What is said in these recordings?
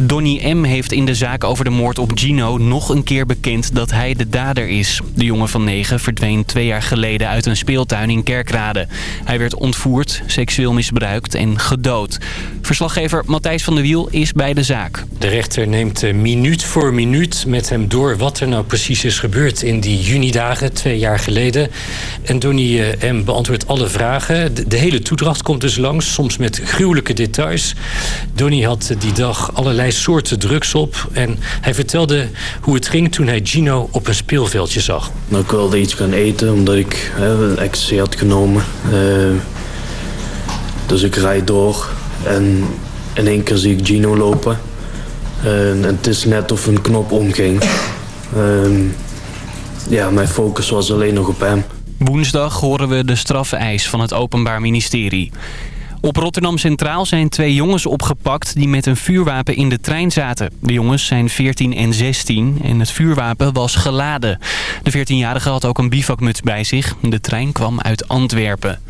Donny M. heeft in de zaak over de moord op Gino nog een keer bekend dat hij de dader is. De jongen van 9 verdween twee jaar geleden uit een speeltuin in Kerkrade. Hij werd ontvoerd, seksueel misbruikt en gedood. Verslaggever Matthijs van der Wiel is bij de zaak. De rechter neemt eh, minuut voor minuut met hem door wat er nou precies is gebeurd in die junidagen twee jaar geleden. En Donny eh, M. beantwoordt alle vragen. De, de hele toedracht komt dus langs, soms met gruwelijke details. Donny had die dag allerlei soorten drugs op. En hij vertelde hoe het ging toen hij Gino op een speelveldje zag. Nou, ik wilde iets gaan eten omdat ik hè, ecstasy had genomen. Uh, dus ik rijd door en in één keer zie ik Gino lopen. Uh, en het is net of een knop omging. Uh, ja, mijn focus was alleen nog op hem. Woensdag horen we de strafeis van het Openbaar Ministerie. Op Rotterdam Centraal zijn twee jongens opgepakt die met een vuurwapen in de trein zaten. De jongens zijn 14 en 16 en het vuurwapen was geladen. De 14-jarige had ook een bivakmuts bij zich. De trein kwam uit Antwerpen.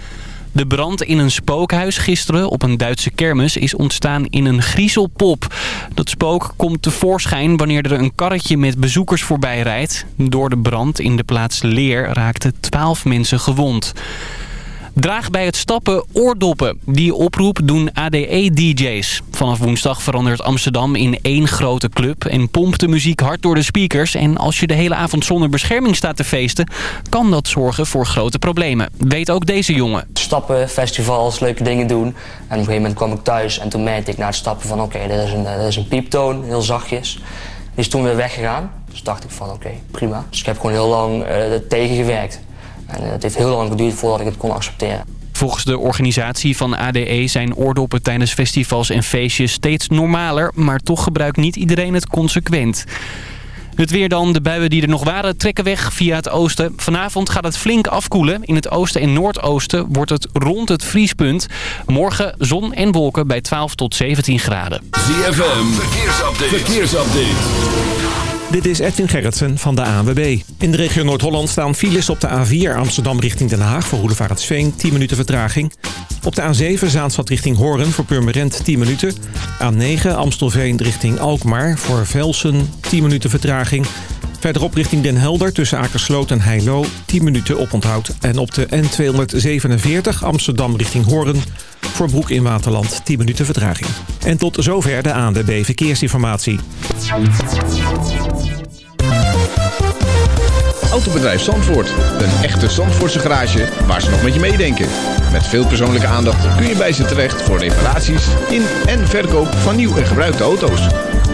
De brand in een spookhuis gisteren op een Duitse kermis is ontstaan in een griezelpop. Dat spook komt tevoorschijn wanneer er een karretje met bezoekers voorbij rijdt. Door de brand in de plaats Leer raakten 12 mensen gewond. Draag bij het stappen oordoppen. Die oproep doen ADE-dj's. Vanaf woensdag verandert Amsterdam in één grote club... en pompt de muziek hard door de speakers. En als je de hele avond zonder bescherming staat te feesten... kan dat zorgen voor grote problemen. Weet ook deze jongen. Stappen, festivals, leuke dingen doen. En op een gegeven moment kwam ik thuis en toen merkte ik na het stappen van... oké, is een, is een pieptoon, heel zachtjes. Die is toen weer weggegaan. Dus dacht ik van oké, prima. Dus ik heb gewoon heel lang uh, tegengewerkt. En het heeft heel lang geduurd voordat ik het kon accepteren. Volgens de organisatie van ADE zijn oordoppen tijdens festivals en feestjes steeds normaler... maar toch gebruikt niet iedereen het consequent. Het weer dan. De buien die er nog waren trekken weg via het oosten. Vanavond gaat het flink afkoelen. In het oosten en noordoosten wordt het rond het vriespunt. Morgen zon en wolken bij 12 tot 17 graden. ZFM, verkeersupdate. verkeersupdate. Dit is Edwin Gerritsen van de ANWB. In de regio Noord-Holland staan files op de A4 Amsterdam richting Den Haag... voor Roelevaretsveen, 10 minuten vertraging. Op de A7 Zaanstad richting Hoorn voor Purmerend 10 minuten. A9 Amstelveen richting Alkmaar voor Velsen 10 minuten vertraging. Verderop richting Den Helder tussen Akersloot en Heilo 10 minuten oponthoud. En op de N247 Amsterdam richting Hoorn voor Broek in Waterland 10 minuten vertraging. En tot zover de ANWB Verkeersinformatie. Autobedrijf Zandvoort. Een echte Zandvoortse garage waar ze nog met je meedenken. Met veel persoonlijke aandacht kun je bij ze terecht voor reparaties in en verkoop van nieuw en gebruikte auto's.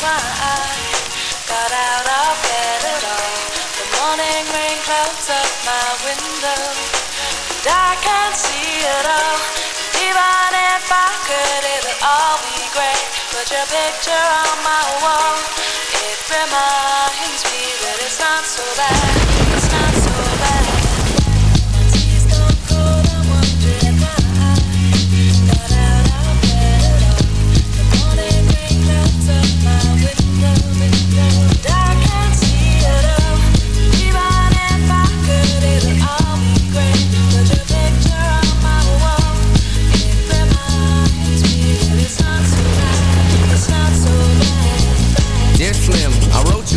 Got out of bed at all. The morning rain clouds up my window, and I can't see it all. Even if I could, it'll all be great. Put your picture on my wall. It reminds me that it's not so bad.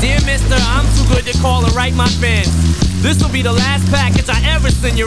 Dear mister, I'm too good to call and write my fans. This will be the last package I ever send you.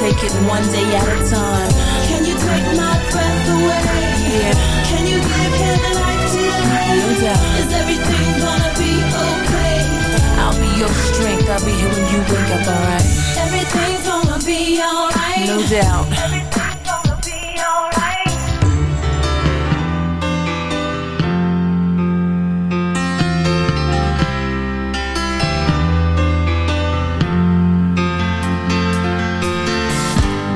take it one day at a time. Can you take my breath away? Yeah. Can you give him a life today? No doubt. Is everything gonna be okay? I'll be your strength. I'll be here when you wake up, alright? Everything's gonna be alright. No doubt.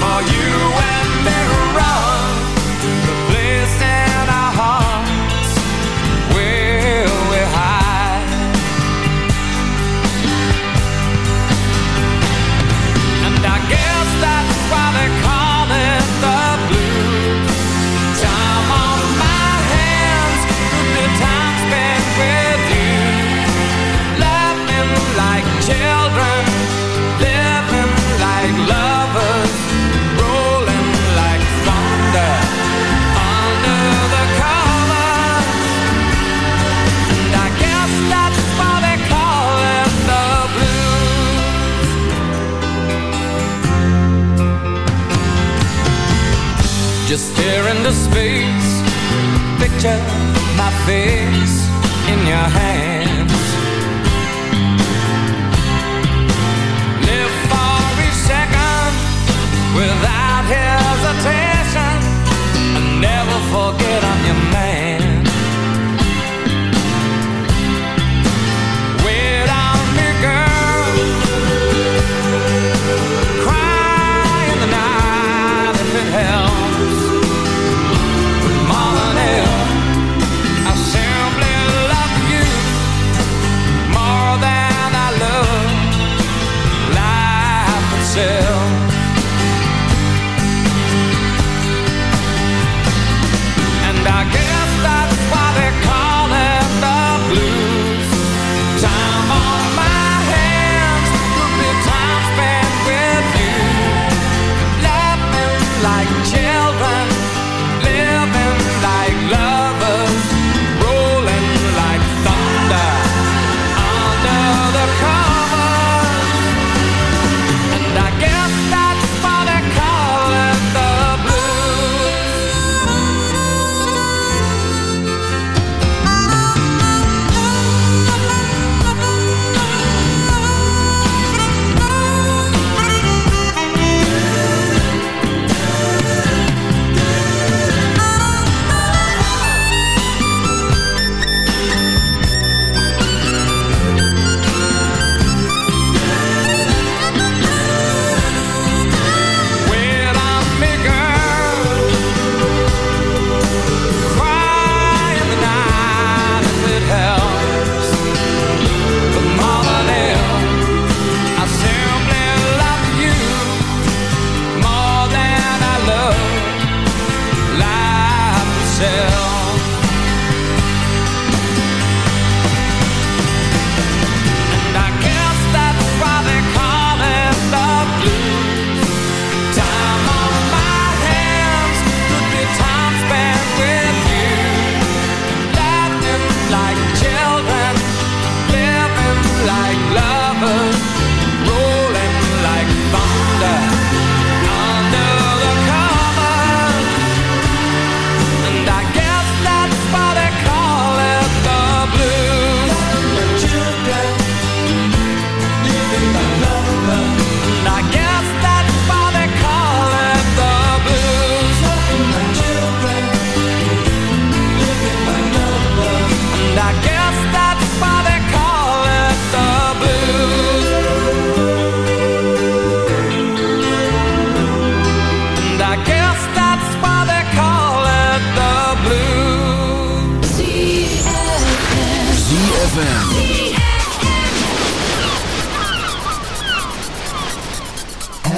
Before you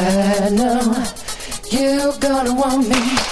I know you're gonna want me.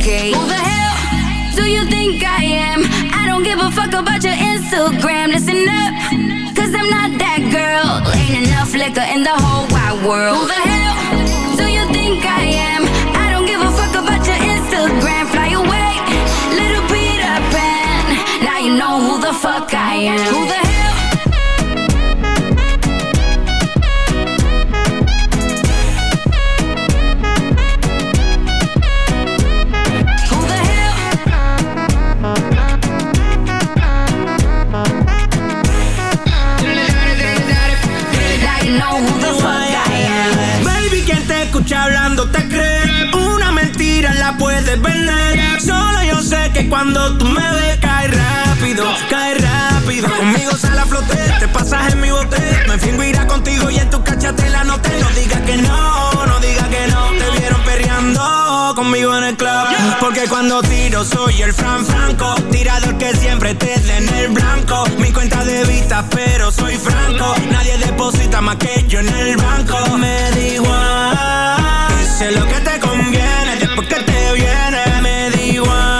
okay. Who the hell do you think I am? I don't give a fuck about your Instagram. Listen up, cause I'm not that girl. Ain't enough liquor in the whole wide world. que cuando tiro soy el Fran Franco. Tirador que siempre te den el blanco. Mi cuenta de vista, pero soy franco. Nadie deposita más que yo en el banco. Me da igual. Hice lo que te conviene, después que te viene. Me da igual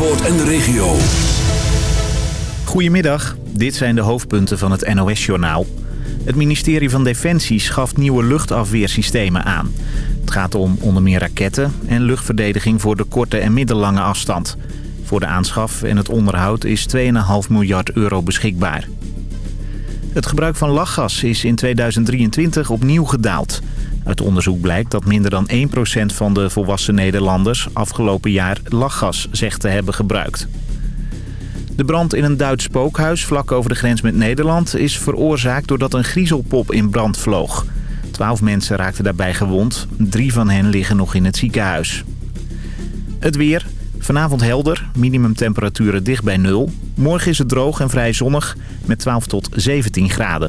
Zandvoort en de regio. Goedemiddag, dit zijn de hoofdpunten van het NOS-journaal. Het ministerie van Defensie schaft nieuwe luchtafweersystemen aan. Het gaat om onder meer raketten en luchtverdediging voor de korte en middellange afstand. Voor de aanschaf en het onderhoud is 2,5 miljard euro beschikbaar. Het gebruik van lachgas is in 2023 opnieuw gedaald. Uit onderzoek blijkt dat minder dan 1% van de volwassen Nederlanders afgelopen jaar lachgas zegt te hebben gebruikt. De brand in een Duits spookhuis vlak over de grens met Nederland is veroorzaakt doordat een griezelpop in brand vloog. Twaalf mensen raakten daarbij gewond. Drie van hen liggen nog in het ziekenhuis. Het weer. Vanavond helder. Minimumtemperaturen dicht bij nul. Morgen is het droog en vrij zonnig met 12 tot 17 graden.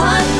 heart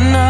and